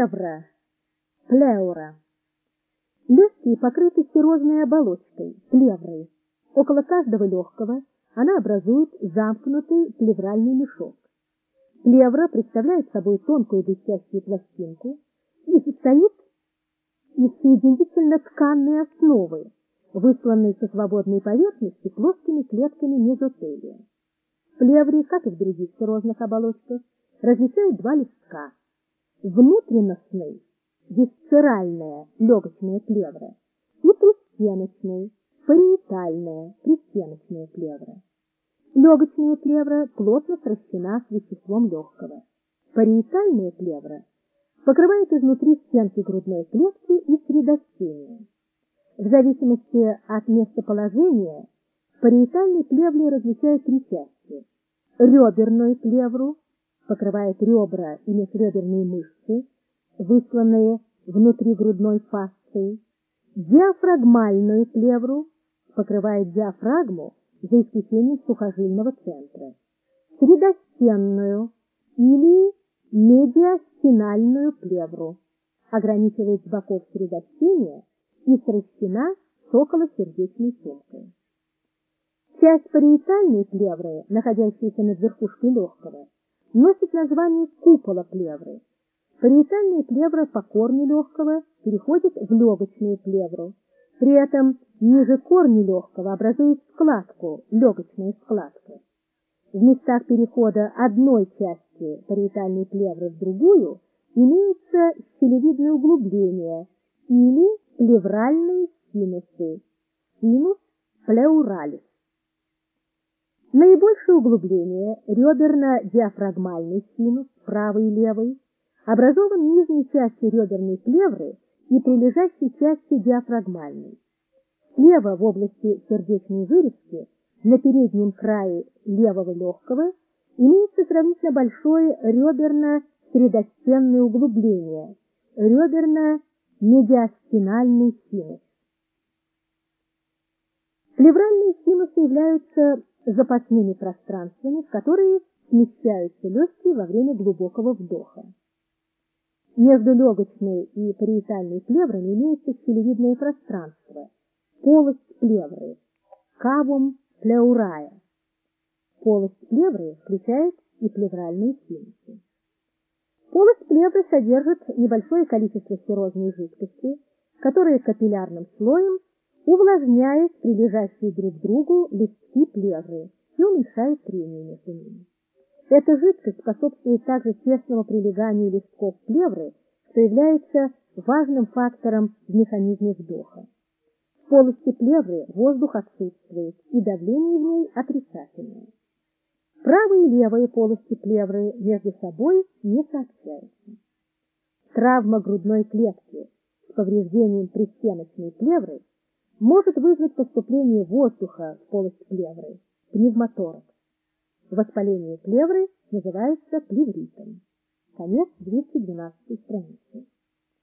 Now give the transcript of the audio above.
Плевра. Плеура. Легкие покрыты серозной оболочкой, плеврой. Около каждого легкого она образует замкнутый плевральный мешок. Плевра представляет собой тонкую блестящую пластинку и состоит из соединительно-тканной основы, высланной со свободной поверхности плоскими клетками мезотелия. В плевре, как и в других серозных оболочках, различают два листка. Внутренностный, висцеральная легочная плевра и пристеночный, париетальная, пристеночная плевра. Легочная плевра плотно сращена с веществом легкого. Париетальная плевра покрывает изнутри стенки грудной клетки и средостения. В зависимости от местоположения париетальной плевре различают три части. Реберную плевру покрывает ребра и межреберные мышцы, высланные внутри грудной фасции. Диафрагмальную плевру покрывает диафрагму за исключением сухожильного центра, средостенную или медиастинальную плевру, ограничивает с боков средостения и сращена с околосердечной сумкой. Часть париетальной плевры, находящаяся над верхушкой легкого, носит название купола плевры. Париетальная плевра по корню легкого переходит в легочную плевру, при этом ниже корня легкого образует складку, легочная складка. В местах перехода одной части париетальной плевры в другую имеются щелевидные углубления или плевральные синусы, синус плеуралис. Наибольшее углубление реберно-диафрагмальный синус, правый и левый, образован нижней частью реберной плевры и прилежащей части диафрагмальной. Слева в области сердечной вырезки на переднем крае левого легкого имеется сравнительно большое реберно-средостенное углубление, реберно-медиастинальный синус. Плевральные синусы являются запасными пространствами, в которые смещаются легкие во время глубокого вдоха. Между легочной и париетальной плеврами имеется щелевидное пространство, полость плевры, кавум плеурая. Полость плевры включает и плевральные синусы. Полость плевры содержит небольшое количество серозной жидкости, которая капиллярным слоем увлажняет прилежащие друг к другу листки плевры и уменьшает трение между ними. Эта жидкость способствует также тесному прилеганию листков плевры, что является важным фактором в механизме вдоха. В полости плевры воздух отсутствует, и давление в ней отрицательное. Правая и левая полости плевры между собой не сообщаются. Травма грудной клетки с повреждением пристеночной плевры может вызвать поступление воздуха в полость плевры, пневмоторакс. Воспаление плевры называется плевритом. Конец 212 страницы.